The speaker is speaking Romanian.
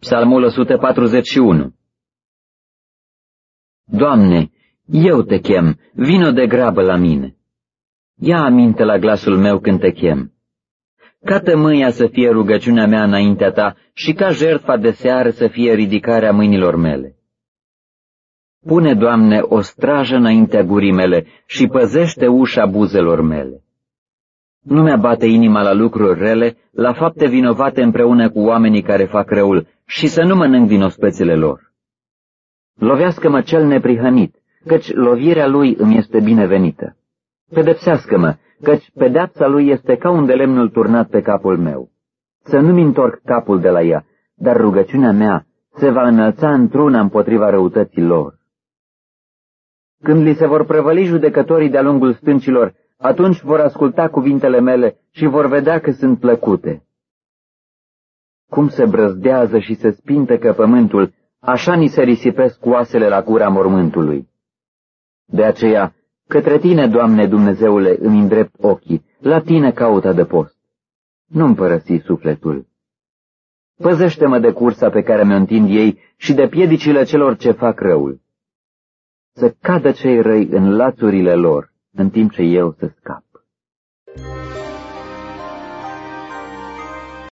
Psalmul 141 Doamne, eu te chem, vino de grabă la mine. Ia aminte la glasul meu când te chem. Ca tămâia să fie rugăciunea mea înaintea ta și ca jertfa de seară să fie ridicarea mâinilor mele. Pune, Doamne, o strajă înaintea gurii mele și păzește ușa buzelor mele. Nu mi bate inima la lucruri rele, la fapte vinovate împreună cu oamenii care fac răul și să nu mănânc din ospețele lor. Lovească-mă cel neprihănit, căci lovirea lui îmi este binevenită. Pedepsească-mă, căci pedeapsa lui este ca un de lemnul turnat pe capul meu. Să nu-mi întorc capul de la ea, dar rugăciunea mea se va înălța într-una împotriva răutății lor. Când li se vor prăvăli judecătorii de-a lungul stâncilor, atunci vor asculta cuvintele mele și vor vedea că sunt plăcute. Cum se brăzdează și se spintecă pământul, așa ni se risipesc oasele la gura mormântului. De aceea, către tine, Doamne Dumnezeule, îmi îndrept ochii, la tine caut adăpost. Nu-mi părăsi sufletul. Păzește-mă de cursa pe care mi-o întind ei și de piedicile celor ce fac răul. Să cadă cei răi în lațurile lor, în timp ce eu să scap.